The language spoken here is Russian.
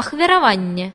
ахвяраванне.